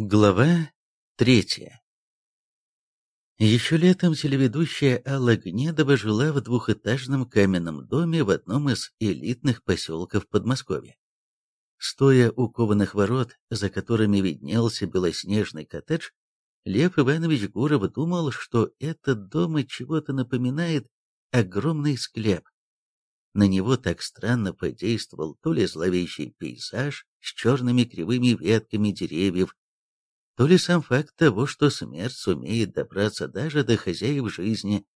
Глава третья Еще летом телеведущая Алла Гнедова жила в двухэтажном каменном доме в одном из элитных поселков Подмосковья. Стоя у кованых ворот, за которыми виднелся белоснежный коттедж, Лев Иванович Гуров думал, что этот дом от чего-то напоминает огромный склеп. На него так странно подействовал то ли зловещий пейзаж с черными кривыми ветками деревьев, то ли сам факт того, что смерть сумеет добраться даже до хозяев жизни,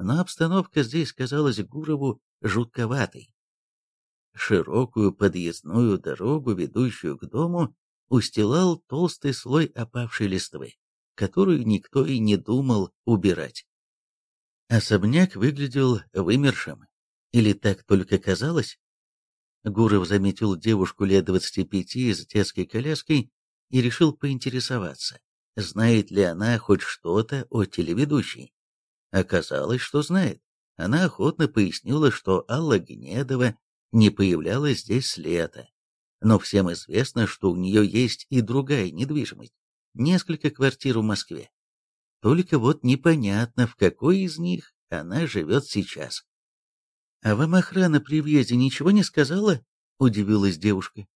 но обстановка здесь казалась Гурову жутковатой. Широкую подъездную дорогу, ведущую к дому, устилал толстый слой опавшей листвы, которую никто и не думал убирать. Особняк выглядел вымершим, или так только казалось? Гуров заметил девушку лет двадцати пяти с детской коляской и решил поинтересоваться, знает ли она хоть что-то о телеведущей. Оказалось, что знает. Она охотно пояснила, что Алла Гнедова не появлялась здесь с лета. Но всем известно, что у нее есть и другая недвижимость, несколько квартир в Москве. Только вот непонятно, в какой из них она живет сейчас. «А вам охрана при въезде ничего не сказала?» – удивилась девушка.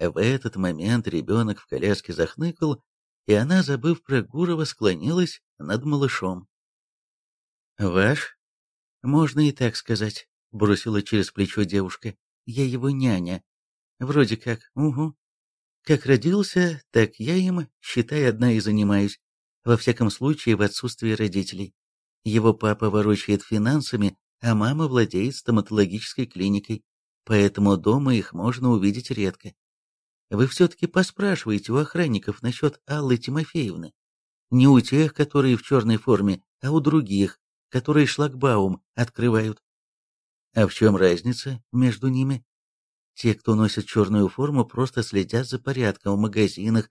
В этот момент ребенок в коляске захныкал, и она, забыв про Гурова, склонилась над малышом. «Ваш?» «Можно и так сказать», — бросила через плечо девушка. «Я его няня. Вроде как, угу. Как родился, так я им, считай, одна и занимаюсь. Во всяком случае, в отсутствии родителей. Его папа ворочает финансами, а мама владеет стоматологической клиникой, поэтому дома их можно увидеть редко. Вы все-таки поспрашиваете у охранников насчет Аллы Тимофеевны. Не у тех, которые в черной форме, а у других, которые шлагбаум открывают. А в чем разница между ними? Те, кто носит черную форму, просто следят за порядком в магазинах,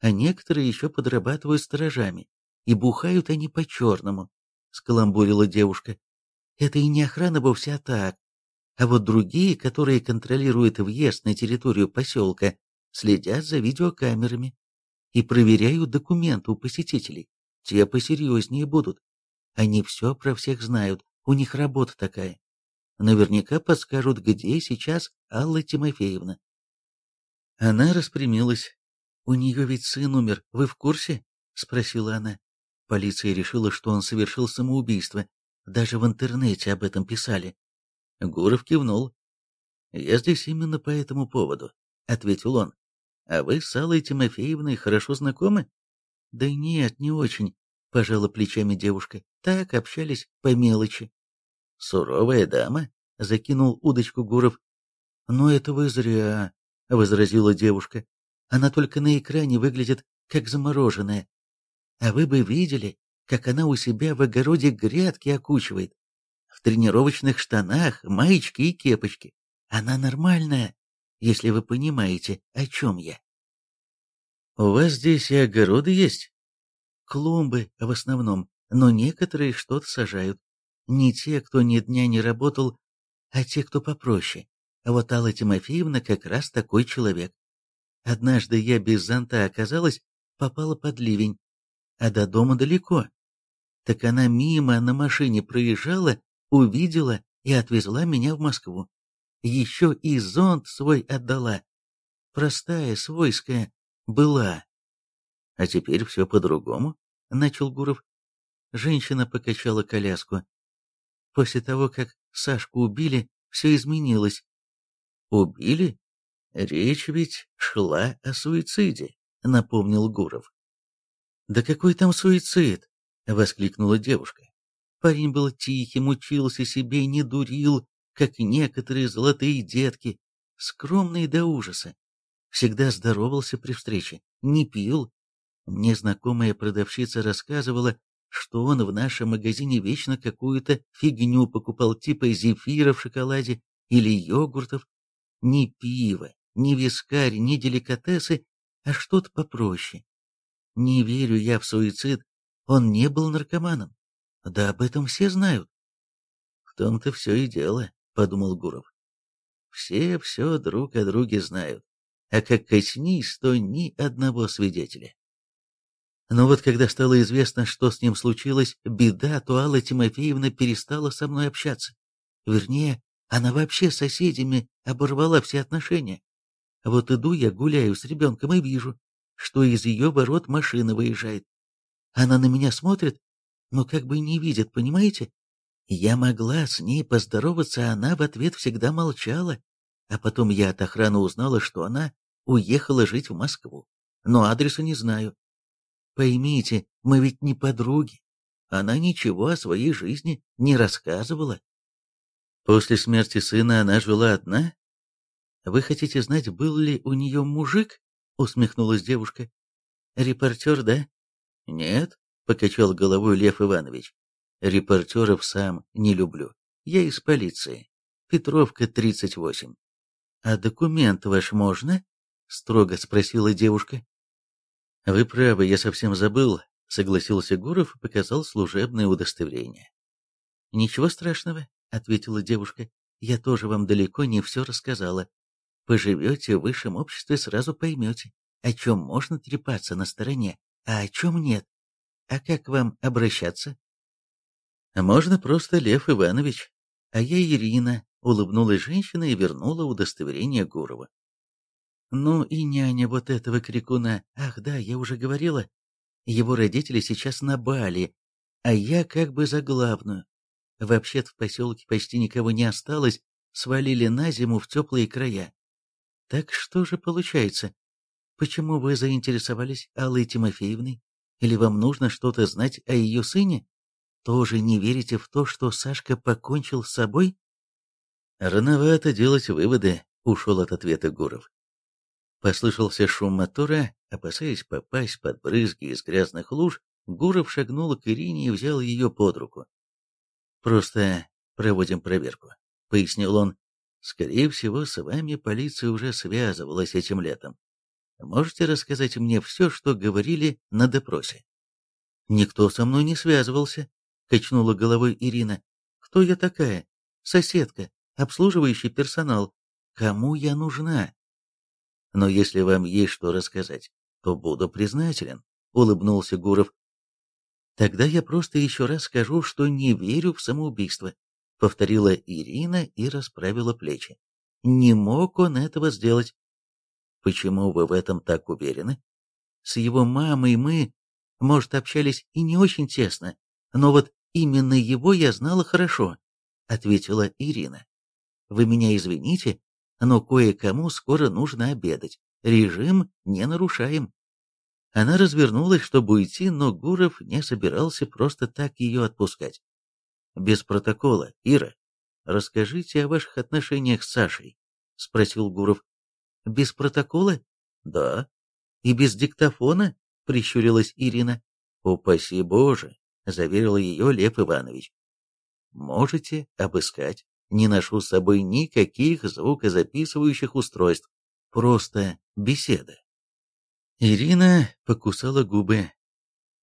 а некоторые еще подрабатывают сторожами. И бухают они по-черному, — скаламбурила девушка. Это и не охрана вовсе, а так. А вот другие, которые контролируют въезд на территорию поселка, следят за видеокамерами и проверяют документы у посетителей. Те посерьезнее будут. Они все про всех знают, у них работа такая. Наверняка подскажут, где сейчас Алла Тимофеевна. Она распрямилась. «У нее ведь сын умер, вы в курсе?» — спросила она. Полиция решила, что он совершил самоубийство. Даже в интернете об этом писали. Гуров кивнул. «Я здесь именно по этому поводу», — ответил он. А вы с Аллой Тимофеевной хорошо знакомы? Да нет, не очень, пожала плечами девушка. Так общались по мелочи. Суровая дама, закинул удочку Гуров. Но это вы зря, возразила девушка. Она только на экране выглядит как замороженная. А вы бы видели, как она у себя в огороде грядки окучивает. В тренировочных штанах, маечке и кепочке. Она нормальная если вы понимаете, о чем я. У вас здесь и огороды есть? Клумбы в основном, но некоторые что-то сажают. Не те, кто ни дня не работал, а те, кто попроще. А вот Алла Тимофеевна как раз такой человек. Однажды я без зонта оказалась, попала под ливень, а до дома далеко. Так она мимо на машине проезжала, увидела и отвезла меня в Москву еще и зонт свой отдала. Простая, свойская, была. А теперь все по-другому, — начал Гуров. Женщина покачала коляску. После того, как Сашку убили, все изменилось. Убили? Речь ведь шла о суициде, — напомнил Гуров. «Да какой там суицид?» — воскликнула девушка. Парень был тихим, учился себе, не дурил, как некоторые золотые детки, скромные до ужаса. Всегда здоровался при встрече, не пил. Мне знакомая продавщица рассказывала, что он в нашем магазине вечно какую-то фигню покупал, типа зефира в шоколаде или йогуртов. Ни пиво, ни вискарь, ни деликатесы, а что-то попроще. Не верю я в суицид, он не был наркоманом. Да об этом все знают. В том-то все и дело. — подумал Гуров. Все все друг о друге знают. а как коснись, то ни одного свидетеля. Но вот когда стало известно, что с ним случилось, беда, то Алла Тимофеевна перестала со мной общаться. Вернее, она вообще с соседями оборвала все отношения. Вот иду я, гуляю с ребенком и вижу, что из ее ворот машина выезжает. Она на меня смотрит, но как бы не видит, понимаете? Я могла с ней поздороваться, а она в ответ всегда молчала. А потом я от охраны узнала, что она уехала жить в Москву. Но адреса не знаю. Поймите, мы ведь не подруги. Она ничего о своей жизни не рассказывала. После смерти сына она жила одна? Вы хотите знать, был ли у нее мужик? Усмехнулась девушка. Репортер, да? Нет, покачал головой Лев Иванович. Репортеров сам не люблю. Я из полиции. Петровка, 38. А документ ваш можно? Строго спросила девушка. «Вы правы, я совсем забыл», — согласился Гуров и показал служебное удостоверение. «Ничего страшного», — ответила девушка. «Я тоже вам далеко не все рассказала. Поживете в высшем обществе, сразу поймете, о чем можно трепаться на стороне, а о чем нет. А как вам обращаться?» «Можно просто Лев Иванович. А я Ирина», — улыбнулась женщина и вернула удостоверение Гурова. Ну и няня вот этого крикуна. Ах да, я уже говорила. Его родители сейчас на Бали, а я как бы за главную. Вообще-то в поселке почти никого не осталось, свалили на зиму в теплые края. Так что же получается? Почему вы заинтересовались Аллой Тимофеевной? Или вам нужно что-то знать о ее сыне? Тоже не верите в то, что Сашка покончил с собой? Рановато делать выводы, ушел от ответа Гуров. Послышался шум мотора, опасаясь попасть под брызги из грязных луж, Гуров шагнул к Ирине и взял ее под руку. «Просто проводим проверку», — пояснил он. «Скорее всего, с вами полиция уже связывалась этим летом. Можете рассказать мне все, что говорили на допросе?» «Никто со мной не связывался», — качнула головой Ирина. «Кто я такая? Соседка, обслуживающий персонал. Кому я нужна?» Но если вам есть что рассказать, то буду признателен», — улыбнулся Гуров. «Тогда я просто еще раз скажу, что не верю в самоубийство», — повторила Ирина и расправила плечи. «Не мог он этого сделать». «Почему вы в этом так уверены?» «С его мамой мы, может, общались и не очень тесно, но вот именно его я знала хорошо», — ответила Ирина. «Вы меня извините, но кое-кому скоро нужно обедать. Режим не нарушаем. Она развернулась, чтобы уйти, но Гуров не собирался просто так ее отпускать. «Без протокола, Ира, расскажите о ваших отношениях с Сашей», — спросил Гуров. «Без протокола?» «Да». «И без диктофона?» — прищурилась Ирина. «Упаси Боже», — заверил ее Лев Иванович. «Можете обыскать не ношу с собой никаких звукозаписывающих устройств. Просто беседа. Ирина покусала губы.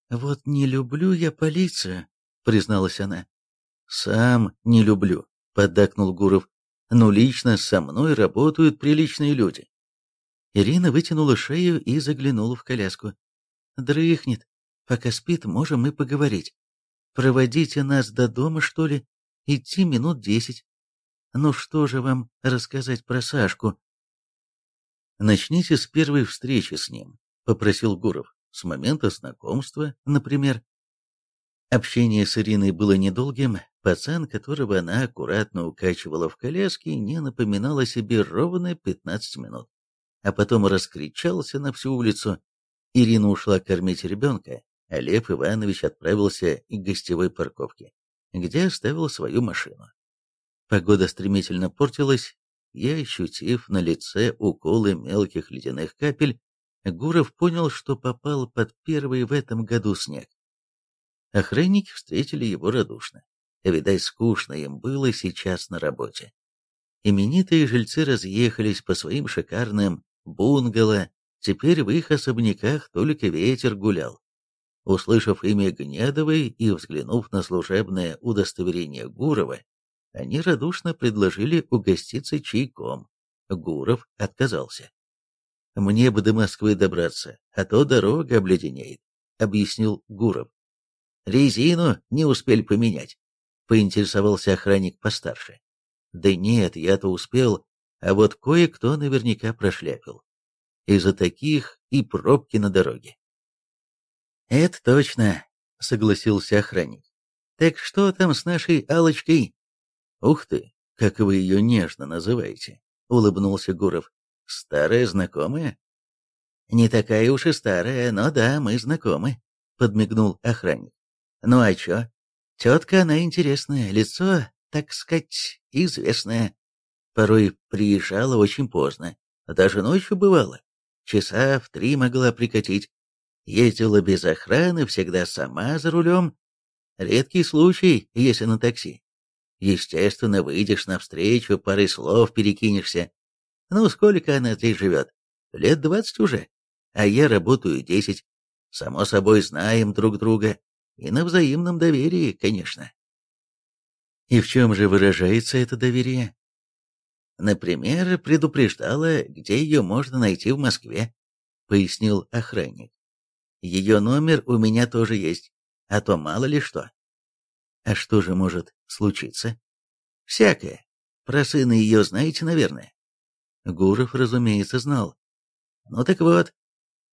«Вот не люблю я полицию», — призналась она. «Сам не люблю», — поддакнул Гуров. «Но лично со мной работают приличные люди». Ирина вытянула шею и заглянула в коляску. «Дрыхнет. Пока спит, можем и поговорить. Проводите нас до дома, что ли? Идти минут десять. Ну что же вам рассказать про Сашку? Начните с первой встречи с ним, попросил Гуров. С момента знакомства, например. Общение с Ириной было недолгим. Пацан, которого она аккуратно укачивала в коляске, не напоминал о себе ровно 15 минут. А потом раскричался на всю улицу. Ирина ушла кормить ребенка, Лев Иванович отправился к гостевой парковке, где оставил свою машину. Погода стремительно портилась, и, ощутив на лице уколы мелких ледяных капель, Гуров понял, что попал под первый в этом году снег. Охранники встретили его радушно. Видать, скучно им было сейчас на работе. Именитые жильцы разъехались по своим шикарным бунгало, теперь в их особняках только ветер гулял. Услышав имя Гнедовой и взглянув на служебное удостоверение Гурова, они радушно предложили угоститься чайком. Гуров отказался. Мне бы до Москвы добраться, а то дорога обледенеет», — объяснил Гуров. «Резину не успели поменять», — поинтересовался охранник постарше. «Да нет, я-то успел, а вот кое-кто наверняка прошляпил. Из-за таких и пробки на дороге». «Это точно», — согласился охранник. «Так что там с нашей алочкой «Ух ты, как вы ее нежно называете», — улыбнулся Гуров. «Старая знакомая?» «Не такая уж и старая, но да, мы знакомы», — подмигнул охранник. «Ну а чё? Тетка она интересная, лицо, так сказать, известное. Порой приезжала очень поздно, даже ночью бывало. Часа в три могла прикатить. Ездила без охраны, всегда сама за рулем. Редкий случай, если на такси. Естественно, выйдешь навстречу, парой слов перекинешься. Ну, сколько она здесь живет? Лет двадцать уже. А я работаю десять. Само собой, знаем друг друга. И на взаимном доверии, конечно. И в чем же выражается это доверие? Например, предупреждала, где ее можно найти в Москве, пояснил охранник. Ее номер у меня тоже есть, а то мало ли что. А что же может случиться? Всякое. Про сына ее знаете, наверное. Гуров, разумеется, знал. Ну так вот,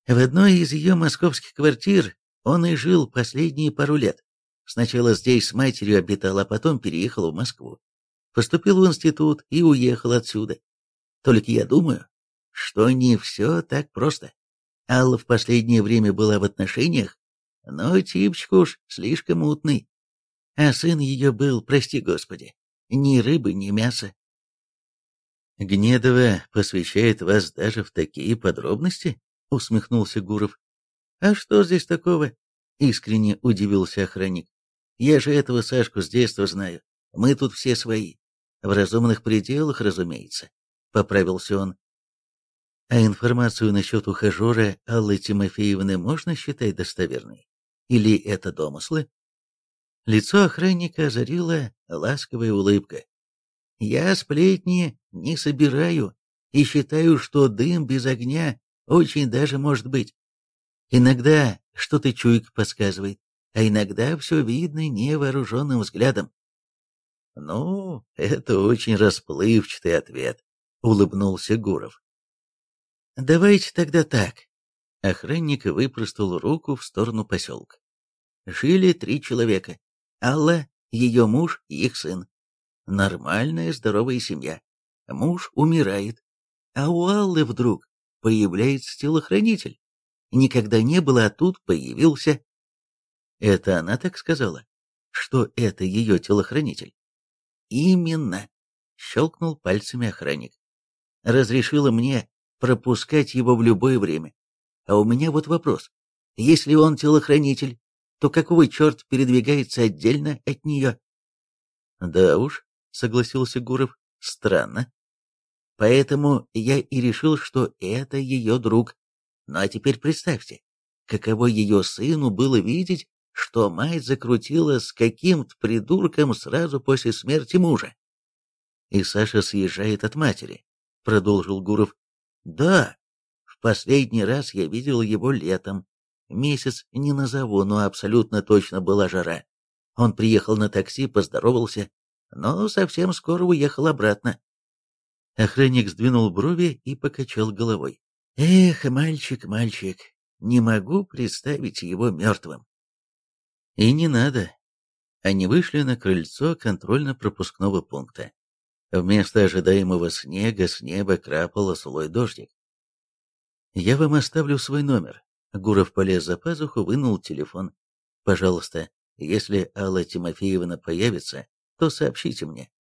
в одной из ее московских квартир он и жил последние пару лет. Сначала здесь с матерью обитал, а потом переехал в Москву. Поступил в институт и уехал отсюда. Только я думаю, что не все так просто. Алла в последнее время была в отношениях, но типчик уж слишком мутный а сын ее был, прости господи, ни рыбы, ни мяса. «Гнедова посвящает вас даже в такие подробности?» — усмехнулся Гуров. «А что здесь такого?» — искренне удивился охранник. «Я же этого Сашку с детства знаю. Мы тут все свои. В разумных пределах, разумеется», — поправился он. «А информацию насчет ухажера Аллы Тимофеевны можно считать достоверной? Или это домыслы?» Лицо охранника озарила ласковая улыбка. «Я сплетни не собираю и считаю, что дым без огня очень даже может быть. Иногда что-то чуйка подсказывает, а иногда все видно невооруженным взглядом». «Ну, это очень расплывчатый ответ», — улыбнулся Гуров. «Давайте тогда так». Охранник выпростал руку в сторону поселка. Жили три человека. Алла, ее муж и их сын. Нормальная здоровая семья. Муж умирает. А у Аллы вдруг появляется телохранитель. Никогда не было, а тут появился. Это она так сказала, что это ее телохранитель? Именно, щелкнул пальцами охранник. Разрешила мне пропускать его в любое время. А у меня вот вопрос. Если он телохранитель, то какого черт передвигается отдельно от нее? Да уж, согласился Гуров, странно. Поэтому я и решил, что это ее друг. Ну а теперь представьте, каково ее сыну было видеть, что мать закрутила с каким-то придурком сразу после смерти мужа. И Саша съезжает от матери, продолжил Гуров. Да, в последний раз я видел его летом, Месяц не назову, но абсолютно точно была жара. Он приехал на такси, поздоровался, но совсем скоро уехал обратно. Охранник сдвинул брови и покачал головой. «Эх, мальчик, мальчик, не могу представить его мертвым». И не надо. Они вышли на крыльцо контрольно-пропускного пункта. Вместо ожидаемого снега с неба крапал слой дождик. «Я вам оставлю свой номер. Гуров полез за пазуху, вынул телефон. «Пожалуйста, если Алла Тимофеевна появится, то сообщите мне».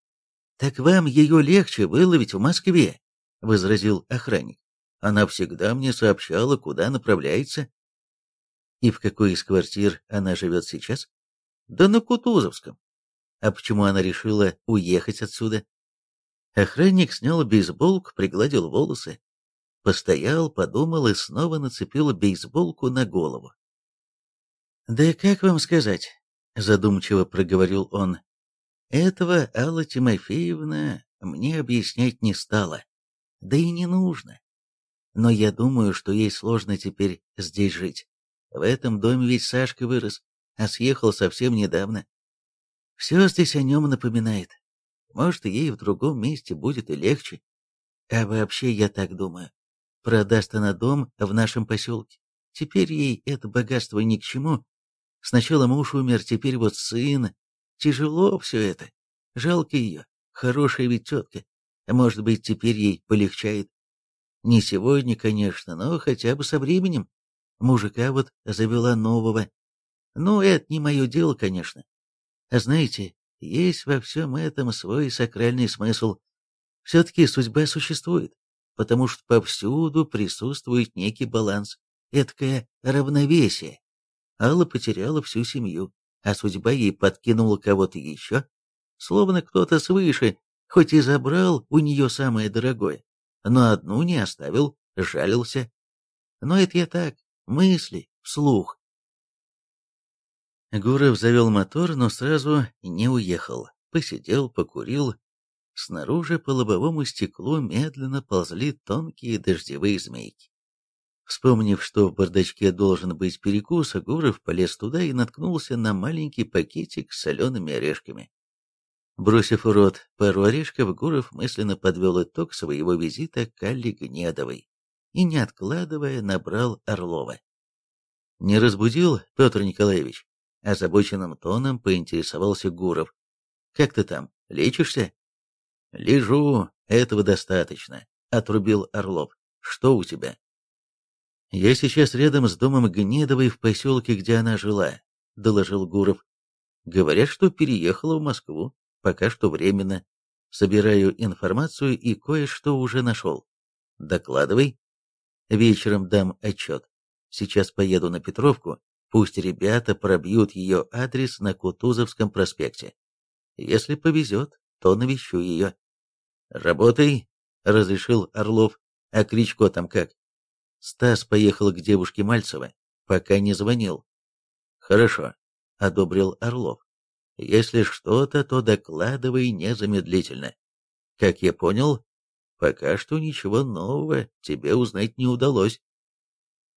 «Так вам ее легче выловить в Москве», — возразил охранник. «Она всегда мне сообщала, куда направляется». «И в какой из квартир она живет сейчас?» «Да на Кутузовском». «А почему она решила уехать отсюда?» Охранник снял бейсболку, пригладил волосы, Постоял, подумал и снова нацепил бейсболку на голову. «Да как вам сказать?» — задумчиво проговорил он. «Этого Алла Тимофеевна мне объяснять не стала. Да и не нужно. но я думаю, что ей сложно теперь здесь жить. В этом доме ведь Сашка вырос, а съехал совсем недавно. Все здесь о нем напоминает. Может, ей в другом месте будет и легче. А вообще, я так думаю, продаст она дом в нашем поселке. Теперь ей это богатство ни к чему. Сначала муж умер, теперь вот сын. Тяжело все это. Жалко ее. Хорошая ведь тетка. Может быть, теперь ей полегчает. Не сегодня, конечно, но хотя бы со временем. Мужика вот завела нового. Ну, это не мое дело, конечно. А знаете, есть во всем этом свой сакральный смысл. Все-таки судьба существует, потому что повсюду присутствует некий баланс эткое равновесие. Алла потеряла всю семью, а судьба ей подкинула кого-то еще, словно кто-то свыше, хоть и забрал у нее самое дорогое, но одну не оставил, жалился. Но это я так, мысли, вслух. Гуров завел мотор, но сразу не уехал. Посидел, покурил. Снаружи по лобовому стеклу медленно ползли тонкие дождевые змейки. Вспомнив, что в бардачке должен быть перекус, Гуров полез туда и наткнулся на маленький пакетик с солеными орешками. Бросив в рот пару орешков, Гуров мысленно подвел итог своего визита к Алле Гнедовой и, не откладывая, набрал Орлова. «Не разбудил, Петр Николаевич?» Озабоченным тоном поинтересовался Гуров. «Как ты там, лечишься?» «Лежу, этого достаточно», — отрубил Орлов. «Что у тебя?» «Я сейчас рядом с домом Гнедовой в поселке, где она жила», — доложил Гуров. «Говорят, что переехала в Москву, пока что временно. Собираю информацию и кое-что уже нашел. Докладывай. Вечером дам отчет. Сейчас поеду на Петровку, пусть ребята пробьют ее адрес на Кутузовском проспекте. Если повезет, то навещу ее. «Работай», — разрешил Орлов. «А Кричко там как?» Стас поехал к девушке Мальцева, пока не звонил. «Хорошо», — одобрил Орлов. «Если что-то, то докладывай незамедлительно. Как я понял, пока что ничего нового тебе узнать не удалось».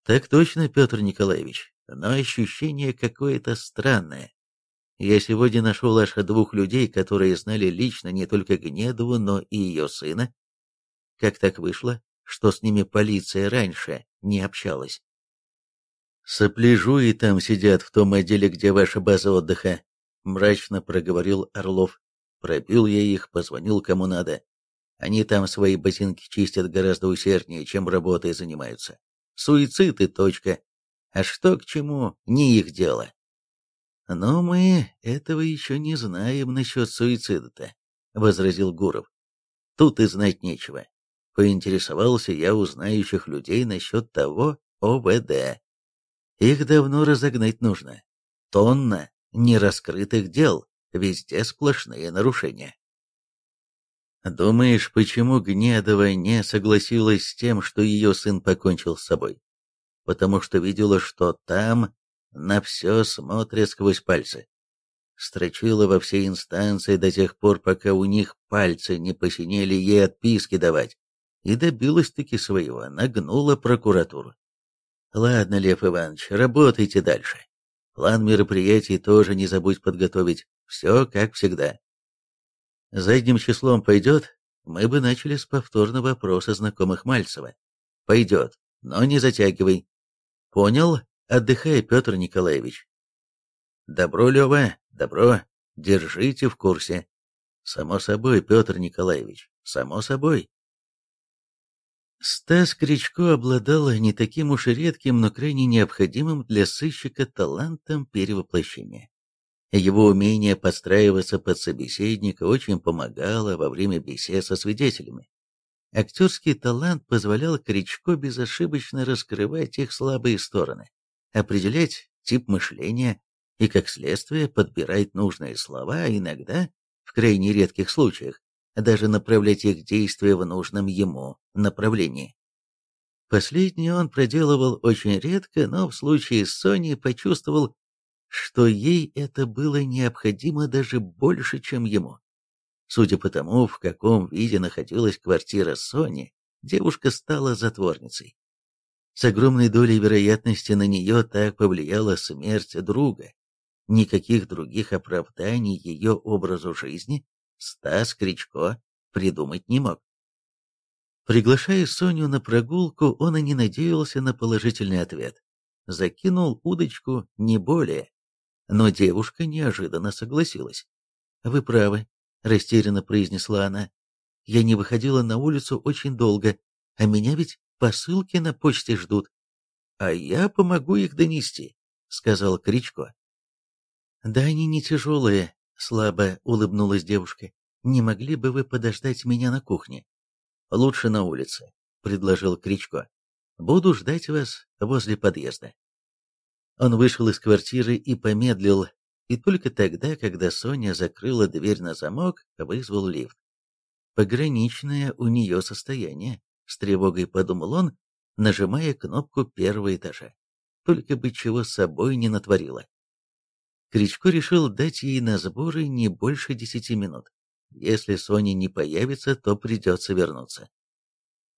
«Так точно, Петр Николаевич, но ощущение какое-то странное. Я сегодня нашел аж двух людей, которые знали лично не только Гнедову, но и ее сына. Как так вышло, что с ними полиция раньше не общалась. «Сопляжу и там сидят в том отделе, где ваша база отдыха», — мрачно проговорил Орлов. Пробил я их, позвонил кому надо. Они там свои ботинки чистят гораздо усерднее, чем работой занимаются. Суицид и точка. А что к чему, не их дело. Но мы этого еще не знаем насчет суицида-то, — возразил Гуров. Тут и знать нечего. Поинтересовался я у знающих людей насчет того ОВД. Их давно разогнать нужно. Тонна нераскрытых дел, везде сплошные нарушения. Думаешь, почему Гнедова не согласилась с тем, что ее сын покончил с собой? Потому что видела, что там на все смотрят сквозь пальцы. Строчила во все инстанции до тех пор, пока у них пальцы не посинели ей отписки давать и добилась-таки своего, нагнула прокуратуру. Ладно, Лев Иванович, работайте дальше. План мероприятий тоже не забудь подготовить. Все как всегда. Задним числом пойдет, мы бы начали с повторного вопроса знакомых Мальцева. Пойдет, но не затягивай. Понял? Отдыхай, Петр Николаевич. Добро, Лева, добро. Держите в курсе. Само собой, Петр Николаевич, само собой. Стас Кричко обладал не таким уж и редким, но крайне необходимым для сыщика талантом перевоплощения. Его умение подстраиваться под собеседника очень помогало во время бесед со свидетелями. Актерский талант позволял Кричко безошибочно раскрывать их слабые стороны, определять тип мышления и, как следствие, подбирать нужные слова, а иногда, в крайне редких случаях, даже направлять их действия в нужном ему направлении. Последнее он проделывал очень редко, но в случае с Соней почувствовал, что ей это было необходимо даже больше, чем ему. Судя по тому, в каком виде находилась квартира Сони, девушка стала затворницей. С огромной долей вероятности на нее так повлияла смерть друга. Никаких других оправданий ее образу жизни Стас Кричко придумать не мог. Приглашая Соню на прогулку, он и не надеялся на положительный ответ. Закинул удочку не более. Но девушка неожиданно согласилась. «Вы правы», — растерянно произнесла она. «Я не выходила на улицу очень долго, а меня ведь посылки на почте ждут». «А я помогу их донести», — сказал Кричко. «Да они не тяжелые», — слабо улыбнулась девушка. «Не могли бы вы подождать меня на кухне?» «Лучше на улице», — предложил Кричко. «Буду ждать вас возле подъезда». Он вышел из квартиры и помедлил, и только тогда, когда Соня закрыла дверь на замок, вызвал лифт. Пограничное у нее состояние, с тревогой подумал он, нажимая кнопку первого этажа. Только бы чего с собой не натворила. Кричко решил дать ей на сборы не больше десяти минут. Если Соня не появится, то придется вернуться.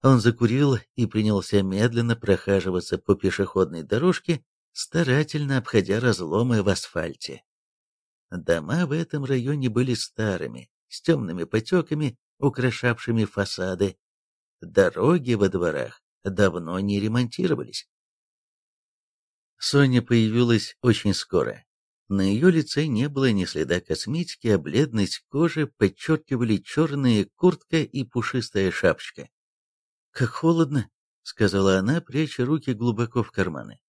Он закурил и принялся медленно прохаживаться по пешеходной дорожке, старательно обходя разломы в асфальте. Дома в этом районе были старыми, с темными потеками, украшавшими фасады. Дороги во дворах давно не ремонтировались. Соня появилась очень скоро. На ее лице не было ни следа косметики, а бледность кожи подчеркивали черная куртка и пушистая шапочка. «Как холодно», — сказала она, пряча руки глубоко в карманы.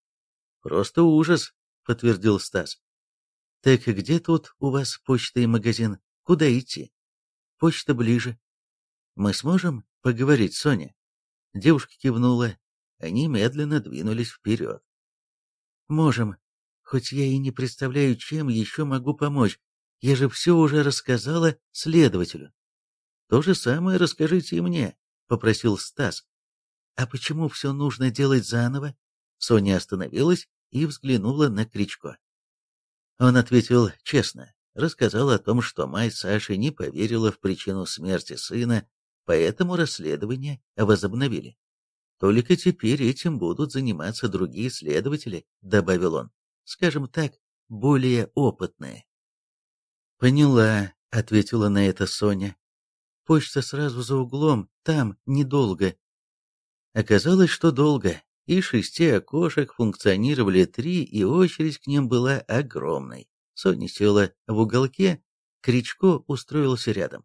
«Просто ужас», — подтвердил Стас. «Так где тут у вас почта и магазин? Куда идти?» «Почта ближе». «Мы сможем поговорить, Соня?» Девушка кивнула. Они медленно двинулись вперед. «Можем», Хоть я и не представляю, чем еще могу помочь. Я же все уже рассказала следователю. То же самое расскажите и мне, попросил Стас. А почему все нужно делать заново? Соня остановилась и взглянула на Кричко. Он ответил честно, рассказал о том, что мать Саши не поверила в причину смерти сына, поэтому расследование возобновили. Только теперь этим будут заниматься другие следователи, добавил он скажем так, более опытные. «Поняла», — ответила на это Соня. «Почта сразу за углом, там, недолго». Оказалось, что долго. Из шести окошек функционировали три, и очередь к ним была огромной. Соня села в уголке, Кричко устроился рядом.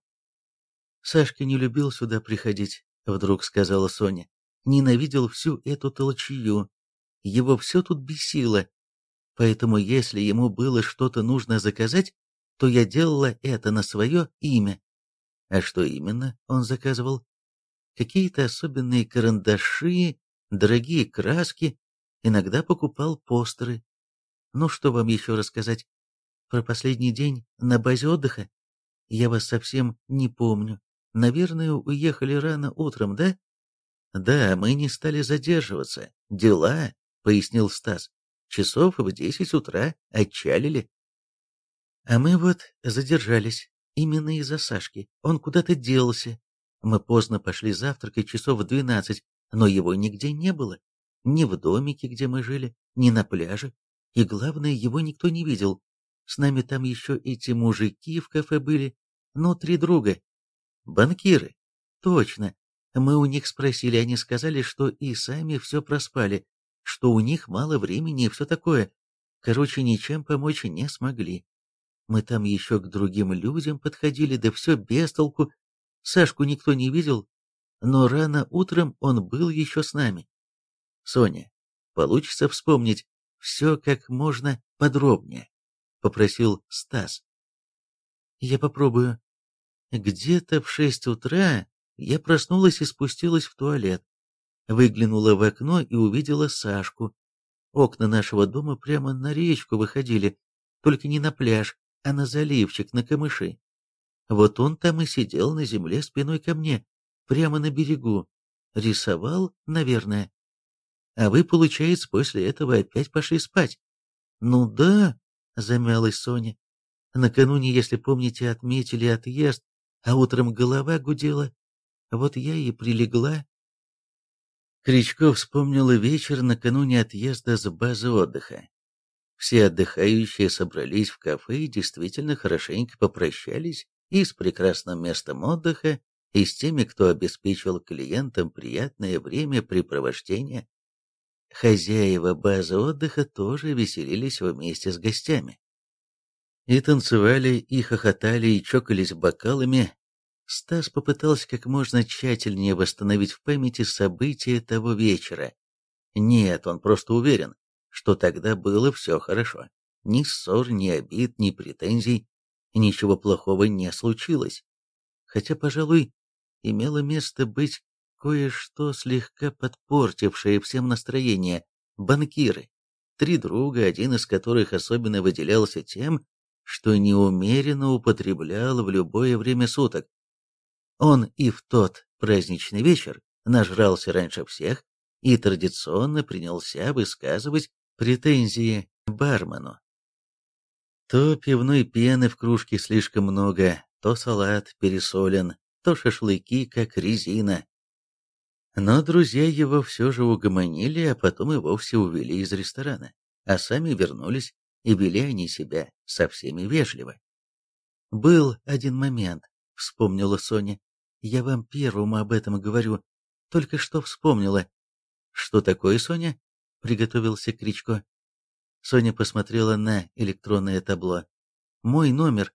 «Сашка не любил сюда приходить», — вдруг сказала Соня. «Ненавидел всю эту толчью. Его все тут бесило. Поэтому если ему было что-то нужно заказать, то я делала это на свое имя. А что именно он заказывал? Какие-то особенные карандаши, дорогие краски, иногда покупал постеры. Ну что вам еще рассказать? Про последний день на базе отдыха? Я вас совсем не помню. Наверное, уехали рано утром, да? Да, мы не стали задерживаться. Дела, пояснил Стас. Часов в десять утра отчалили. А мы вот задержались. Именно из-за Сашки. Он куда-то делся. Мы поздно пошли завтракать часов в двенадцать, но его нигде не было. Ни в домике, где мы жили, ни на пляже. И главное, его никто не видел. С нами там еще эти мужики в кафе были. Ну, три друга. Банкиры. Точно. Мы у них спросили, они сказали, что и сами все проспали, что у них мало времени и все такое. Короче, ничем помочь не смогли. Мы там еще к другим людям подходили, да все без толку. Сашку никто не видел, но рано утром он был еще с нами. Соня, получится вспомнить все как можно подробнее, попросил Стас. Я попробую. Где-то в шесть утра я проснулась и спустилась в туалет. Выглянула в окно и увидела Сашку. Окна нашего дома прямо на речку выходили, только не на пляж, а на заливчик, на камыши. Вот он там и сидел на земле спиной ко мне, прямо на берегу. Рисовал, наверное. А вы, получается, после этого опять пошли спать? Ну да, замялась Соня. Накануне, если помните, отметили отъезд, а утром голова гудела. Вот я и прилегла, Кричков вспомнил вечер накануне отъезда с базы отдыха. Все отдыхающие собрались в кафе и действительно хорошенько попрощались и с прекрасным местом отдыха, и с теми, кто обеспечил клиентам приятное времяпрепровождение. Хозяева базы отдыха тоже веселились вместе с гостями. И танцевали, и хохотали, и чокались бокалами. Стас попытался как можно тщательнее восстановить в памяти события того вечера. Нет, он просто уверен, что тогда было все хорошо. Ни ссор, ни обид, ни претензий, ничего плохого не случилось. Хотя, пожалуй, имело место быть кое-что слегка подпортившее всем настроение – банкиры. Три друга, один из которых особенно выделялся тем, что неумеренно употреблял в любое время суток. Он и в тот праздничный вечер нажрался раньше всех и традиционно принялся высказывать претензии бармену. То пивной пены в кружке слишком много, то салат пересолен, то шашлыки как резина. Но друзья его все же угомонили, а потом и вовсе увели из ресторана, а сами вернулись, и вели они себя со всеми вежливо. «Был один момент», — вспомнила Соня. «Я вам первому об этом говорю. Только что вспомнила». «Что такое, Соня?» — приготовился Кричко. Соня посмотрела на электронное табло. «Мой номер».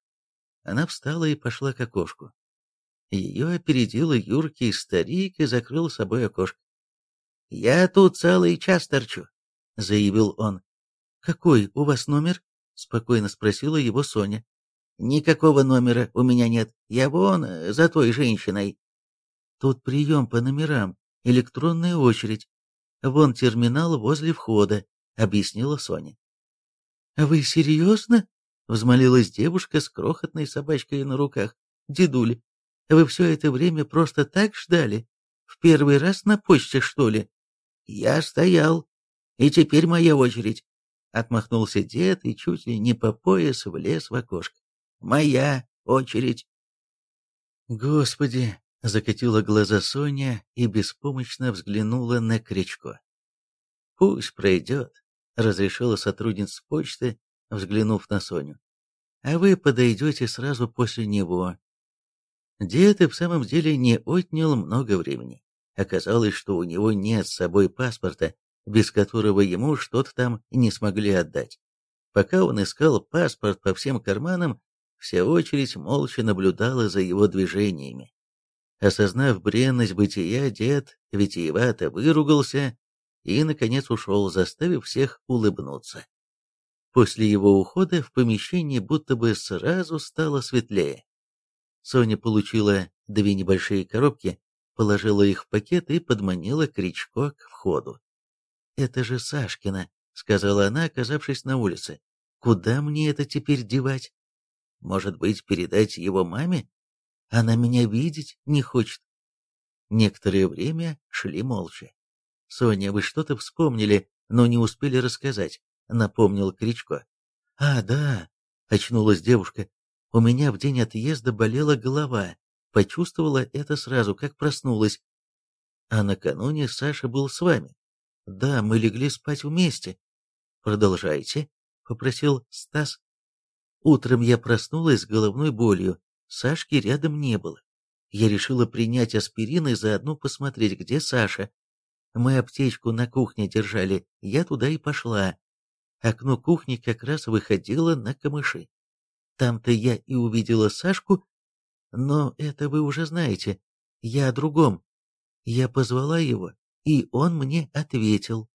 Она встала и пошла к окошку. Ее опередил юркий старик и закрыл собой окошко. «Я тут целый час торчу», — заявил он. «Какой у вас номер?» — спокойно спросила его Соня. «Никакого номера у меня нет. Я вон э, за той женщиной». «Тут прием по номерам, электронная очередь. Вон терминал возле входа», — объяснила Соня. «Вы серьезно?» — взмолилась девушка с крохотной собачкой на руках. «Дедуля, вы все это время просто так ждали? В первый раз на почте, что ли?» «Я стоял, и теперь моя очередь», — отмахнулся дед и чуть ли не по пояс влез в окошко. «Моя очередь». «Господи!» — закатила глаза Соня и беспомощно взглянула на Кричко. «Пусть пройдет», — разрешила сотрудница почты, взглянув на Соню. «А вы подойдете сразу после него». Дед и в самом деле не отнял много времени. Оказалось, что у него нет с собой паспорта, без которого ему что-то там не смогли отдать. Пока он искал паспорт по всем карманам, вся очередь молча наблюдала за его движениями. Осознав бренность бытия, дед витиевато выругался и, наконец, ушел, заставив всех улыбнуться. После его ухода в помещении будто бы сразу стало светлее. Соня получила две небольшие коробки, положила их в пакет и подманила Кричко к входу. «Это же Сашкина», — сказала она, оказавшись на улице. «Куда мне это теперь девать? Может быть, передать его маме? Она меня видеть не хочет». Некоторое время шли молча. «Соня, вы что-то вспомнили, но не успели рассказать», — напомнил Кричко. «А, да», — очнулась девушка. «У меня в день отъезда болела голова. Почувствовала это сразу, как проснулась. А накануне Саша был с вами. Да, мы легли спать вместе. Продолжайте, попросил Стас. Утром я проснулась с головной болью. Сашки рядом не было. Я решила принять аспирин и заодно посмотреть, где Саша. Мы аптечку на кухне держали, я туда и пошла. Окно кухни как раз выходило на камыши. Там-то я и увидела Сашку, но это вы уже знаете, я о другом. Я позвала его, и он мне ответил.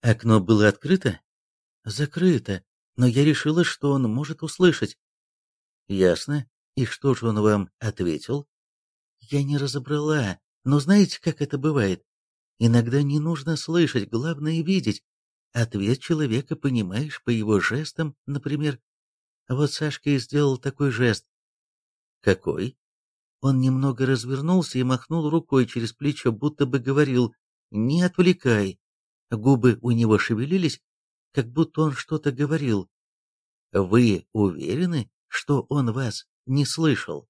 Окно было открыто? Закрыто, но я решила, что он может услышать. Ясно. И что же он вам ответил? Я не разобрала, но знаете, как это бывает? Иногда не нужно слышать, главное видеть. Ответ человека понимаешь по его жестам, например. Вот Сашка и сделал такой жест. Какой? Он немного развернулся и махнул рукой через плечо, будто бы говорил «Не отвлекай». Губы у него шевелились, как будто он что-то говорил. «Вы уверены, что он вас не слышал?»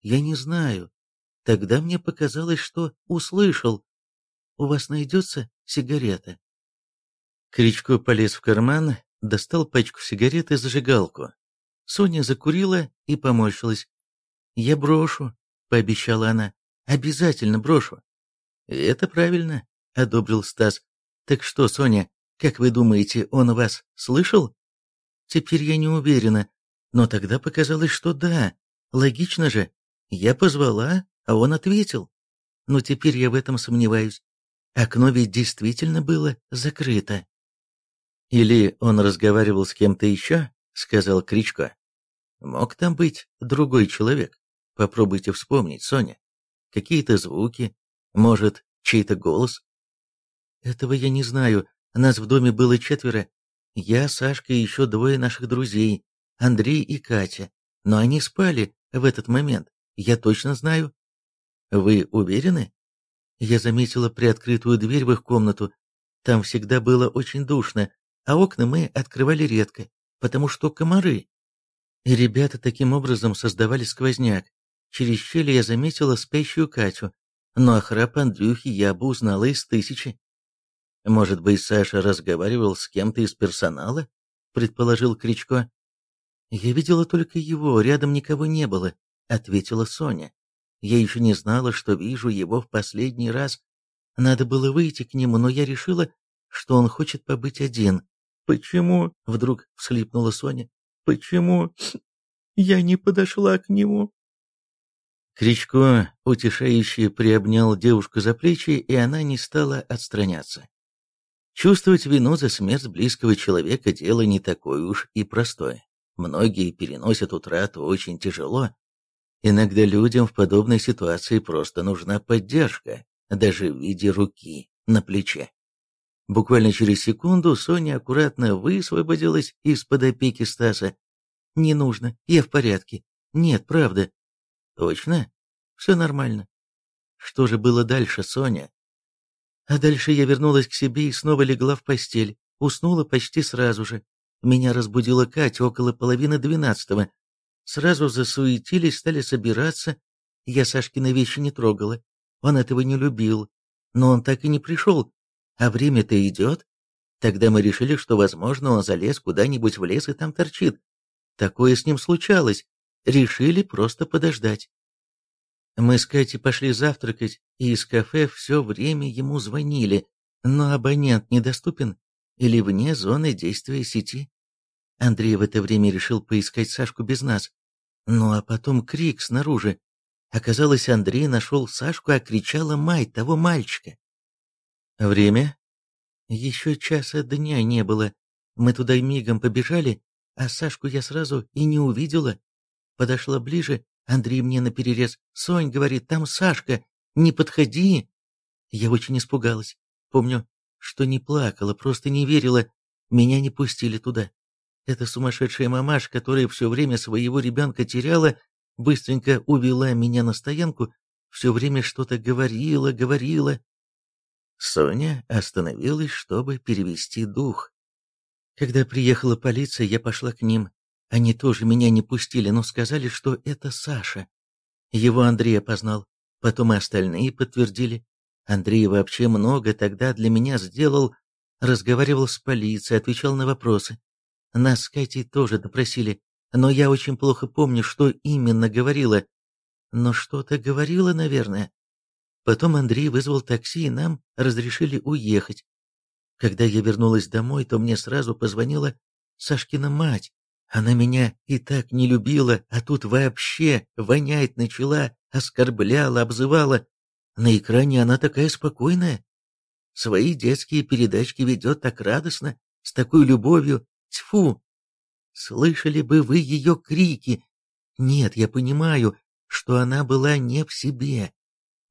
«Я не знаю. Тогда мне показалось, что услышал. у вас найдется сигарета?» Кричко полез в карман, достал пачку сигарет и зажигалку. Соня закурила и поморщилась. «Я брошу», — пообещала она. «Обязательно брошу». «Это правильно», — одобрил Стас. «Так что, Соня, как вы думаете, он вас слышал?» «Теперь я не уверена, но тогда показалось, что да. Логично же. Я позвала, а он ответил. Но теперь я в этом сомневаюсь. Окно ведь действительно было закрыто». «Или он разговаривал с кем-то еще?» — сказал Кричко. «Мог там быть другой человек. Попробуйте вспомнить, Соня. Какие-то звуки, может, чей-то голос?» «Этого я не знаю. Нас в доме было четверо. Я, Сашка и еще двое наших друзей, Андрей и Катя. Но они спали в этот момент, я точно знаю. Вы уверены? Я заметила приоткрытую дверь в их комнату. Там всегда было очень душно, а окна мы открывали редко, потому что комары. И ребята таким образом создавали сквозняк. Через щели я заметила спящую Катю, но храп Андрюхи я бы узнала из тысячи. Может быть, Саша разговаривал с кем-то из персонала? Предположил Кричко. Я видела только его, рядом никого не было, ответила Соня. Я еще не знала, что вижу его в последний раз. Надо было выйти к нему, но я решила, что он хочет побыть один. «Почему?» — вдруг всхлипнула Соня. «Почему я не подошла к нему?» Кричко, утешающе приобнял девушку за плечи, и она не стала отстраняться. Чувствовать вину за смерть близкого человека – дело не такое уж и простое. Многие переносят утрату очень тяжело. Иногда людям в подобной ситуации просто нужна поддержка, даже в виде руки на плече. Буквально через секунду Соня аккуратно высвободилась из-под опеки Стаса. «Не нужно, я в порядке. Нет, правда». «Точно? Все нормально». Что же было дальше, Соня? А дальше я вернулась к себе и снова легла в постель. Уснула почти сразу же. Меня разбудила Катя около половины двенадцатого. Сразу засуетились, стали собираться. Я Сашкины вещи не трогала. Он этого не любил. Но он так и не пришел. А время-то идет. Тогда мы решили, что, возможно, он залез куда-нибудь в лес и там торчит. Такое с ним случалось. Решили просто подождать. Мы с Катей пошли завтракать, и из кафе все время ему звонили, но абонент недоступен или вне зоны действия сети. Андрей в это время решил поискать Сашку без нас. Ну а потом крик снаружи. Оказалось, Андрей нашел Сашку, а кричала мать того мальчика. Время? Еще часа дня не было. Мы туда мигом побежали, а Сашку я сразу и не увидела. Подошла ближе, Андрей мне наперерез. «Сонь, — говорит, — там Сашка, не подходи!» Я очень испугалась. Помню, что не плакала, просто не верила. Меня не пустили туда. Эта сумасшедшая мамаш, которая все время своего ребенка теряла, быстренько увела меня на стоянку, все время что-то говорила, говорила. Соня остановилась, чтобы перевести дух. Когда приехала полиция, я пошла к ним. Они тоже меня не пустили, но сказали, что это Саша. Его Андрей опознал. Потом и остальные подтвердили. Андрей вообще много тогда для меня сделал. Разговаривал с полицией, отвечал на вопросы. Нас с Катей тоже допросили, но я очень плохо помню, что именно говорила. Но что-то говорила, наверное. Потом Андрей вызвал такси, и нам разрешили уехать. Когда я вернулась домой, то мне сразу позвонила Сашкина мать. Она меня и так не любила, а тут вообще вонять начала, оскорбляла, обзывала. На экране она такая спокойная. Свои детские передачки ведет так радостно, с такой любовью. Тьфу! Слышали бы вы ее крики. Нет, я понимаю, что она была не в себе.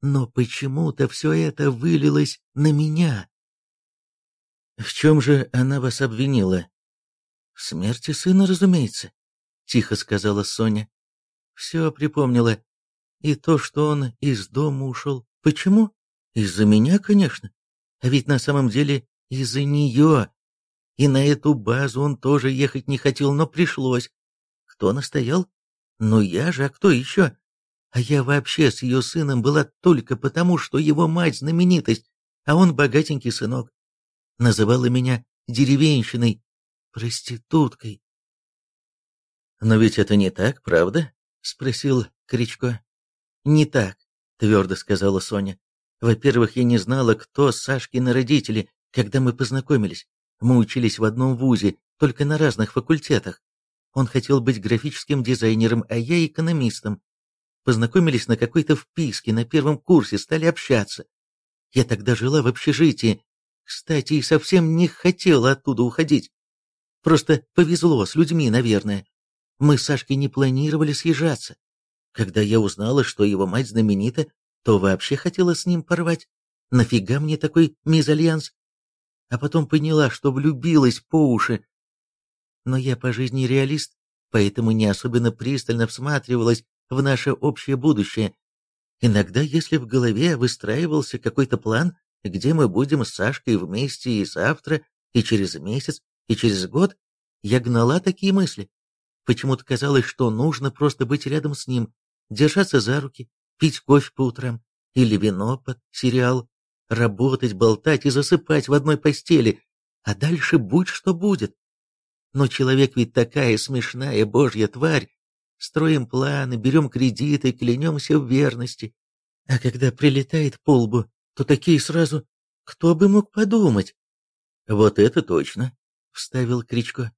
Но почему-то все это вылилось на меня. В чем же она вас обвинила? «В смерти сына, разумеется», — тихо сказала Соня. «Все припомнила. И то, что он из дома ушел. Почему? Из-за меня, конечно. А ведь на самом деле из-за нее. И на эту базу он тоже ехать не хотел, но пришлось. Кто настоял? Ну я же, а кто еще? А я вообще с ее сыном была только потому, что его мать знаменитость. а он богатенький сынок. Называла меня деревенщиной, проституткой. «Но ведь это не так, правда?» — спросил Кричко. «Не так», — твердо сказала Соня. «Во-первых, я не знала, кто Сашкины родители, когда мы познакомились. Мы учились в одном вузе, только на разных факультетах. Он хотел быть графическим дизайнером, а я экономистом. Познакомились на какой-то вписке на первом курсе, стали общаться. Я тогда жила в общежитии. Кстати, и совсем не хотела оттуда уходить. Просто повезло с людьми, наверное. Мы с Сашкой не планировали съезжаться. Когда я узнала, что его мать знаменита, то вообще хотела с ним порвать. Нафига мне такой мезальянс? А потом поняла, что влюбилась по уши. Но я по жизни реалист, поэтому не особенно пристально всматривалась в наше общее будущее. Иногда, если в голове выстраивался какой-то план, где мы будем с Сашкой вместе и завтра, и через месяц, и через год, я гнала такие мысли. Почему-то казалось, что нужно просто быть рядом с ним, держаться за руки, пить кофе по утрам или вино под сериал, работать, болтать и засыпать в одной постели, а дальше будь что будет. Но человек ведь такая смешная божья тварь. Строим планы, берем кредиты, клянемся в верности. А когда прилетает по лбу, то такие сразу «Кто бы мог подумать?» «Вот это точно», — вставил Кричко.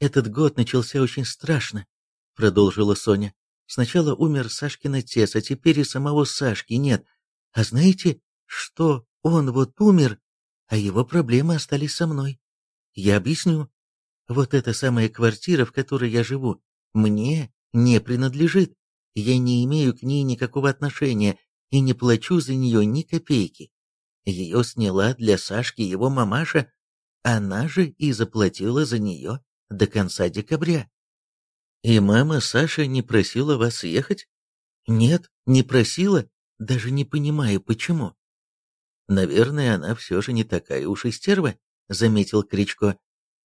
«Этот год начался очень страшно», — продолжила Соня. «Сначала умер Сашкин отец, а теперь и самого Сашки нет. А знаете, что он вот умер, а его проблемы остались со мной? Я объясню. Вот эта самая квартира, в которой я живу, мне не принадлежит. Я не имею к ней никакого отношения и не плачу за нее ни копейки. Ее сняла для Сашки его мамаша, она же и заплатила за нее до конца декабря. И мама Саши не просила вас ехать? Нет, не просила, даже не понимаю, почему. Наверное, она все же не такая уж и стерва, заметил Кричко.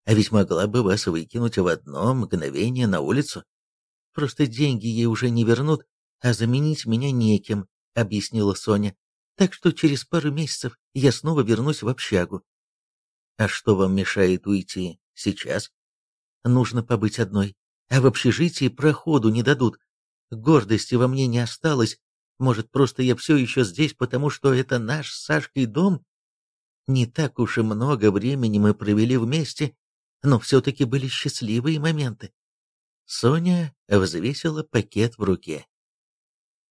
А ведь могла бы вас выкинуть в одно мгновение на улицу. Просто деньги ей уже не вернут, а заменить меня некем, объяснила Соня. Так что через пару месяцев я снова вернусь в общагу. А что вам мешает уйти сейчас? Нужно побыть одной. А в общежитии проходу не дадут. Гордости во мне не осталось. Может, просто я все еще здесь, потому что это наш с Сашкой дом? Не так уж и много времени мы провели вместе, но все-таки были счастливые моменты. Соня взвесила пакет в руке.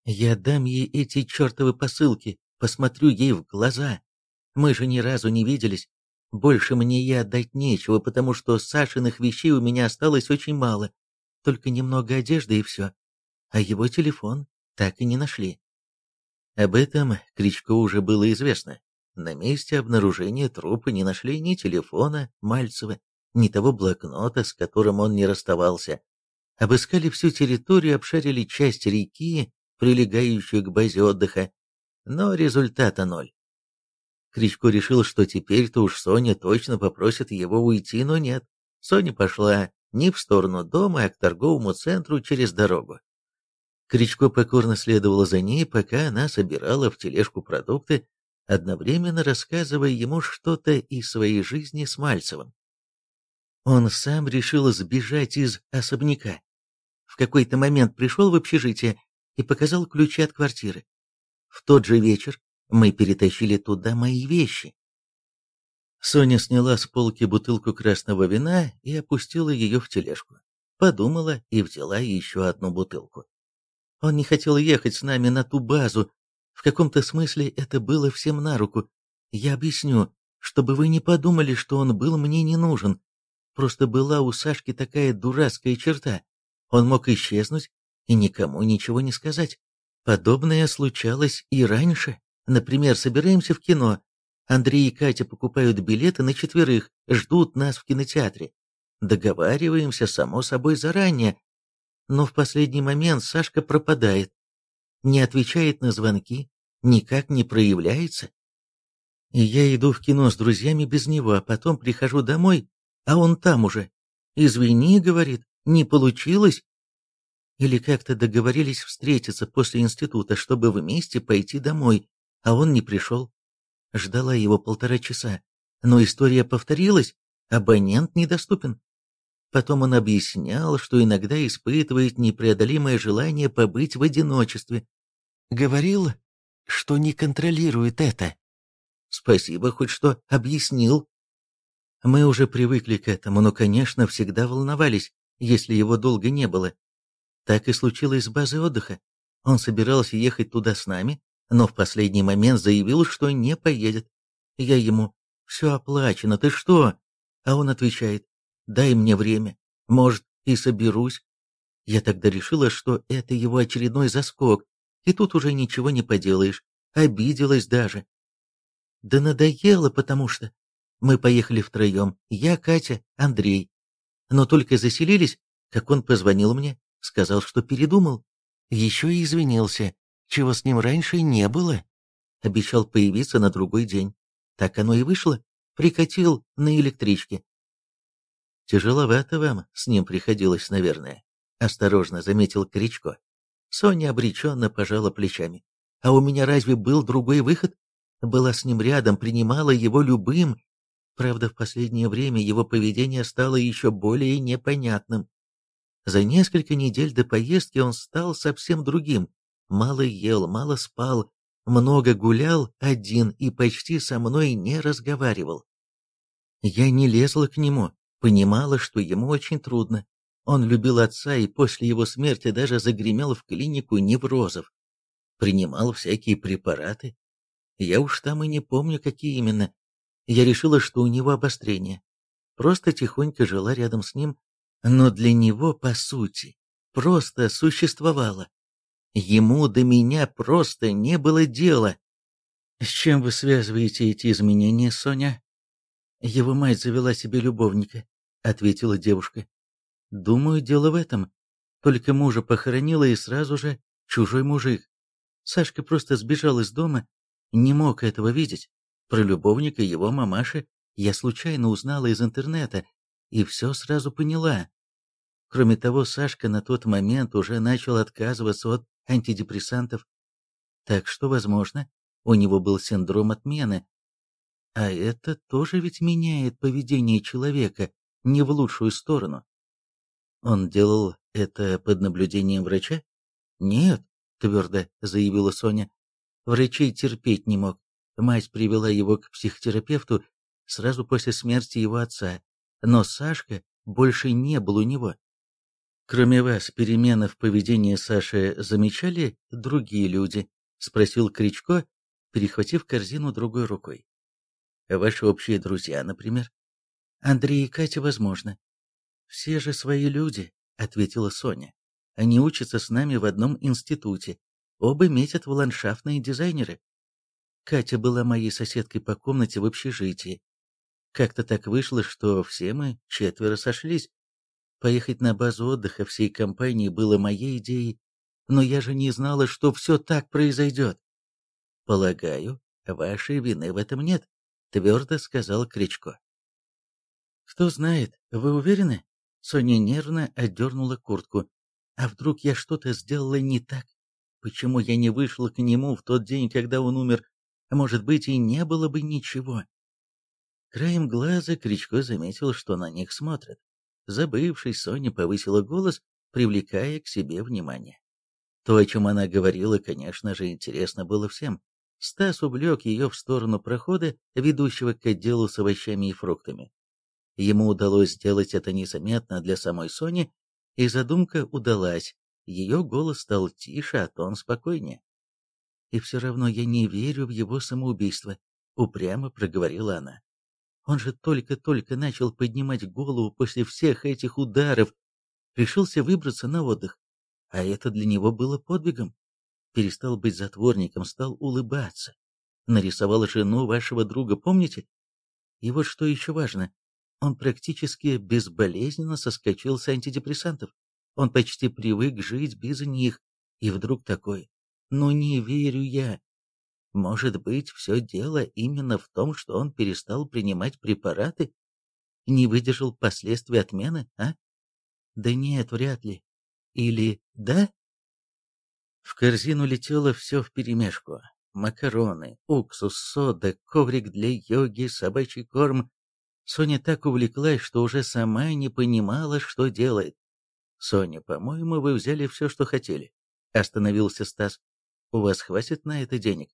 Я дам ей эти чертовы посылки, посмотрю ей в глаза. Мы же ни разу не виделись. Больше мне ей отдать нечего, потому что Сашиных вещей у меня осталось очень мало. Только немного одежды и все. А его телефон так и не нашли. Об этом Кричко уже было известно. На месте обнаружения трупа не нашли ни телефона Мальцева, ни того блокнота, с которым он не расставался. Обыскали всю территорию, обшарили часть реки, прилегающую к базе отдыха, но результата ноль. Кричко решил, что теперь-то уж Соня точно попросит его уйти, но нет. Соня пошла не в сторону дома, а к торговому центру через дорогу. Кричко покорно следовала за ней, пока она собирала в тележку продукты, одновременно рассказывая ему что-то из своей жизни с Мальцевым. Он сам решил сбежать из особняка. В какой-то момент пришел в общежитие и показал ключи от квартиры. В тот же вечер мы перетащили туда мои вещи. Соня сняла с полки бутылку красного вина и опустила ее в тележку. Подумала и взяла еще одну бутылку. Он не хотел ехать с нами на ту базу. В каком-то смысле это было всем на руку. Я объясню, чтобы вы не подумали, что он был мне не нужен. Просто была у Сашки такая дурацкая черта. Он мог исчезнуть и никому ничего не сказать. Подобное случалось и раньше. Например, собираемся в кино. Андрей и Катя покупают билеты на четверых, ждут нас в кинотеатре. Договариваемся, само собой, заранее. Но в последний момент Сашка пропадает. Не отвечает на звонки, никак не проявляется. Я иду в кино с друзьями без него, а потом прихожу домой, а он там уже. «Извини», — говорит, — «не получилось». Или как-то договорились встретиться после института, чтобы вместе пойти домой, а он не пришел. Ждала его полтора часа, но история повторилась, абонент недоступен. Потом он объяснял, что иногда испытывает непреодолимое желание побыть в одиночестве. Говорил, что не контролирует это. Спасибо, хоть что объяснил. Мы уже привыкли к этому, но, конечно, всегда волновались, если его долго не было. Так и случилось с базы отдыха. Он собирался ехать туда с нами, но в последний момент заявил, что не поедет. Я ему «Все оплачено, ты что?» А он отвечает «Дай мне время, может, и соберусь». Я тогда решила, что это его очередной заскок, и тут уже ничего не поделаешь. Обиделась даже. Да надоело, потому что... Мы поехали втроем, я, Катя, Андрей. Но только заселились, как он позвонил мне, сказал, что передумал. Еще и извинился, чего с ним раньше не было. Обещал появиться на другой день. Так оно и вышло. Прикатил на электричке. «Тяжеловато вам с ним приходилось, наверное», — осторожно заметил Кричко. Соня обреченно пожала плечами. «А у меня разве был другой выход? Была с ним рядом, принимала его любым. Правда, в последнее время его поведение стало еще более непонятным. За несколько недель до поездки он стал совсем другим. Мало ел, мало спал, много гулял один и почти со мной не разговаривал. Я не лезла к нему, понимала, что ему очень трудно. Он любил отца и после его смерти даже загремел в клинику неврозов. Принимал всякие препараты. Я уж там и не помню, какие именно. Я решила, что у него обострение. Просто тихонько жила рядом с ним, но для него, по сути, просто существовало. Ему до меня просто не было дела. С чем вы связываете эти изменения, Соня? Его мать завела себе любовника, ответила девушка. Думаю, дело в этом. Только мужа похоронила и сразу же чужой мужик. Сашка просто сбежал из дома, не мог этого видеть. Про любовника его мамаши я случайно узнала из интернета и все сразу поняла. Кроме того, Сашка на тот момент уже начал отказываться от антидепрессантов. Так что, возможно, у него был синдром отмены. А это тоже ведь меняет поведение человека не в лучшую сторону. Он делал это под наблюдением врача? Нет, твердо заявила Соня. Врачей терпеть не мог. Мать привела его к психотерапевту сразу после смерти его отца, но Сашка больше не был у него. Кроме вас, перемены в поведении Саши замечали другие люди? Спросил Кричко, перехватив корзину другой рукой. Ваши общие друзья, например? Андрей и Катя, возможно. Все же свои люди, ответила Соня. Они учатся с нами в одном институте. Оба метят в ландшафтные дизайнеры. Катя была моей соседкой по комнате в общежитии. Как-то так вышло, что все мы четверо сошлись. Поехать на базу отдыха всей компании было моей идеей, но я же не знала, что все так произойдет. Полагаю, вашей вины в этом нет, твердо сказал Кричко. Кто знает, вы уверены? Соня нервно отдернула куртку. А вдруг я что-то сделала не так? Почему я не вышла к нему в тот день, когда он умер? Может быть, и не было бы ничего. Краем глаза Кричко заметил, что на них смотрят. Забывшись, Соня повысила голос, привлекая к себе внимание. То, о чем она говорила, конечно же, интересно было всем. Стас увлек ее в сторону прохода, ведущего к отделу с овощами и фруктами. Ему удалось сделать это незаметно для самой Сони, и задумка удалась. Ее голос стал тише, а тон спокойнее. «И все равно я не верю в его самоубийство», — упрямо проговорила она. Он же только-только начал поднимать голову после всех этих ударов, решился выбраться на отдых. А это для него было подвигом. Перестал быть затворником, стал улыбаться. Нарисовал жену вашего друга, помните? И вот что еще важно. Он практически безболезненно соскочил с антидепрессантов. Он почти привык жить без них. И вдруг такой. Ну не верю я. Может быть, все дело именно в том, что он перестал принимать препараты? Не выдержал последствий отмены, а? Да нет, вряд ли. Или да? В корзину летело все вперемешку. макароны, уксус, сода, коврик для йоги, собачий корм. Соня так увлеклась, что уже сама не понимала, что делает. «Соня, по-моему, вы взяли все, что хотели», — остановился Стас. «У вас хватит на это денег?»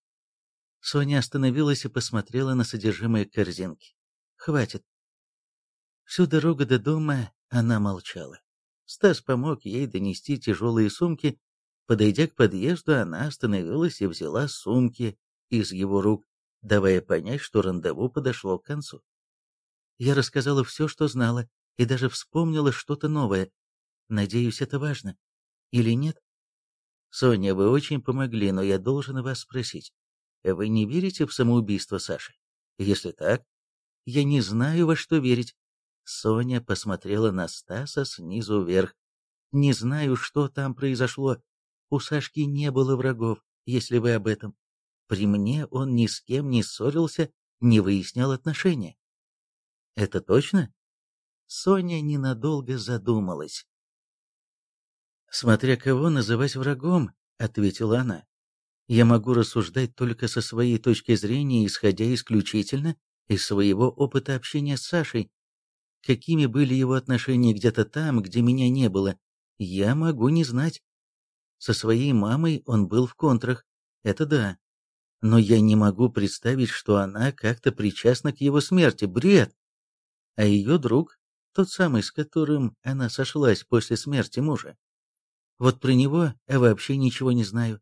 Соня остановилась и посмотрела на содержимое корзинки. «Хватит». Всю дорогу до дома она молчала. Стас помог ей донести тяжелые сумки. Подойдя к подъезду, она остановилась и взяла сумки из его рук, давая понять, что рандеву подошло к концу. Я рассказала все, что знала, и даже вспомнила что-то новое. Надеюсь, это важно. Или нет? Соня, вы очень помогли, но я должен вас спросить. Вы не верите в самоубийство Саши? Если так, я не знаю, во что верить. Соня посмотрела на Стаса снизу вверх. Не знаю, что там произошло. У Сашки не было врагов, если вы об этом. При мне он ни с кем не ссорился, не выяснял отношения. Это точно? Соня ненадолго задумалась. «Смотря кого называть врагом», — ответила она. «Я могу рассуждать только со своей точки зрения, исходя исключительно из своего опыта общения с Сашей, Какими были его отношения где-то там, где меня не было, я могу не знать. Со своей мамой он был в контрах, это да. Но я не могу представить, что она как-то причастна к его смерти. Бред! А ее друг, тот самый, с которым она сошлась после смерти мужа. Вот про него я вообще ничего не знаю.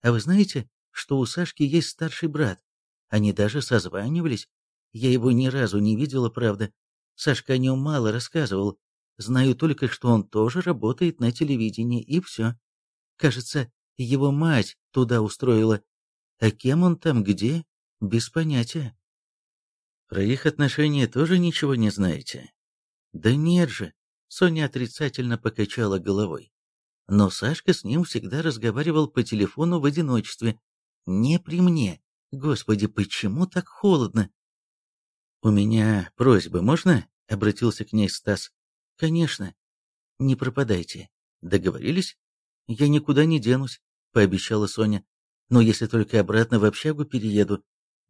А вы знаете, что у Сашки есть старший брат? Они даже созванивались. Я его ни разу не видела, правда, Сашка о нем мало рассказывал. Знаю только, что он тоже работает на телевидении, и все. Кажется, его мать туда устроила. А кем он там, где? Без понятия. Про их отношения тоже ничего не знаете? Да нет же. Соня отрицательно покачала головой. Но Сашка с ним всегда разговаривал по телефону в одиночестве. Не при мне. Господи, почему так холодно? «У меня просьба, можно?» — обратился к ней Стас. «Конечно. Не пропадайте. Договорились?» «Я никуда не денусь», — пообещала Соня. «Но если только обратно в общагу перееду.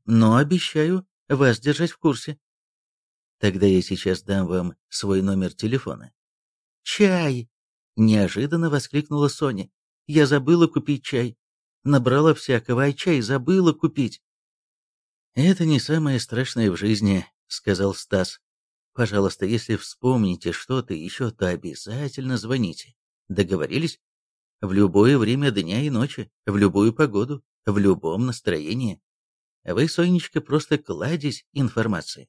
Но обещаю вас держать в курсе». «Тогда я сейчас дам вам свой номер телефона». «Чай!» — неожиданно воскликнула Соня. «Я забыла купить чай. Набрала всякого, а чай забыла купить». «Это не самое страшное в жизни», — сказал Стас. «Пожалуйста, если вспомните что-то еще, то обязательно звоните. Договорились? В любое время дня и ночи, в любую погоду, в любом настроении. Вы, Сонечка, просто кладезь информации».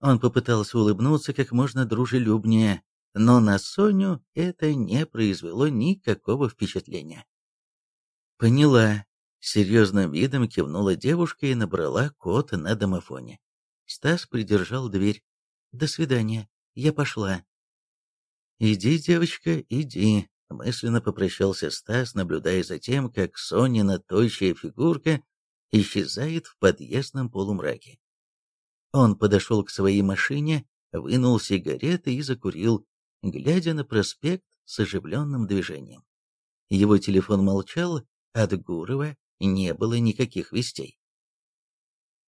Он попытался улыбнуться как можно дружелюбнее, но на Соню это не произвело никакого впечатления. «Поняла», серьезным видом кивнула девушка и набрала код на домофоне. Стас придержал дверь. «До свидания. Я пошла». «Иди, девочка, иди», — мысленно попрощался Стас, наблюдая за тем, как Сонина тощая фигурка исчезает в подъездном полумраке. Он подошел к своей машине, вынул сигареты и закурил, глядя на проспект с оживленным движением. Его телефон молчал, от Гурова не было никаких вестей.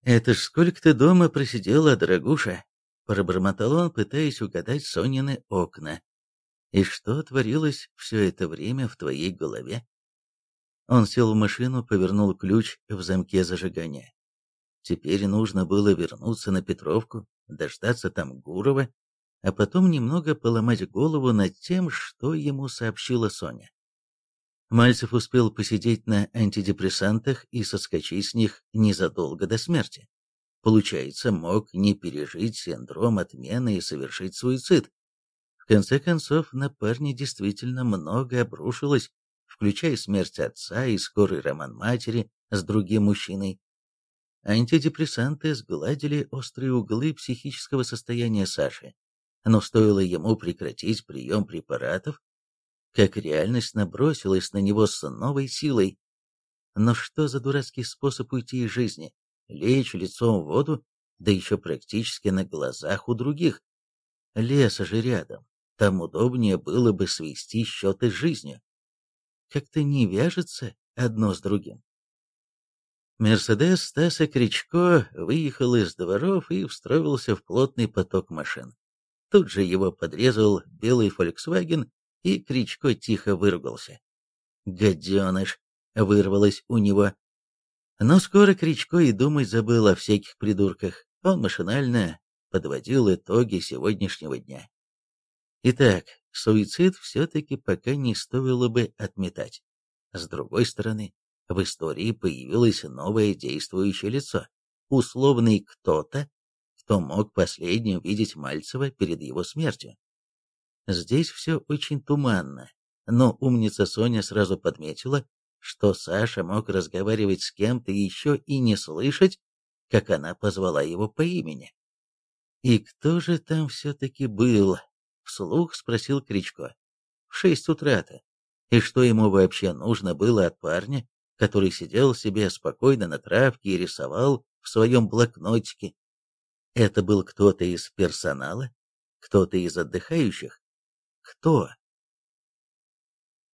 «Это ж сколько ты дома просидела, дорогуша?» — пробормотал он, пытаясь угадать Сонины окна. «И что творилось все это время в твоей голове?» Он сел в машину, повернул ключ в замке зажигания. Теперь нужно было вернуться на Петровку, дождаться там Гурова, а потом немного поломать голову над тем, что ему сообщила Соня. Мальцев успел посидеть на антидепрессантах и соскочить с них незадолго до смерти. Получается, мог не пережить синдром отмены и совершить суицид. В конце концов, на парня действительно много обрушилось, включая смерть отца и скорый роман матери с другим мужчиной. Антидепрессанты сгладили острые углы психического состояния Саши, но стоило ему прекратить прием препаратов, как реальность набросилась на него с новой силой. Но что за дурацкий способ уйти из жизни? Лечь лицом в воду, да еще практически на глазах у других. Леса же рядом, там удобнее было бы свести счеты с жизнью. Как-то не вяжется одно с другим. Мерседес Стаса Кричко выехал из дворов и встроился в плотный поток машин. Тут же его подрезал белый «Фольксваген», и Кричко тихо выругался. «Гаденыш!» — вырвалось у него. Но скоро Кричко и думать забыл о всяких придурках. Он машинально подводил итоги сегодняшнего дня. Итак, суицид все-таки пока не стоило бы отметать. С другой стороны, в истории появилось новое действующее лицо, условный кто-то, кто мог последним видеть Мальцева перед его смертью. Здесь все очень туманно, но умница Соня сразу подметила, что Саша мог разговаривать с кем-то еще и не слышать, как она позвала его по имени. «И кто же там все-таки был?» — вслух спросил Кричко. «В шесть утра-то. И что ему вообще нужно было от парня, который сидел себе спокойно на травке и рисовал в своем блокнотике? Это был кто-то из персонала? Кто-то из отдыхающих? Кто?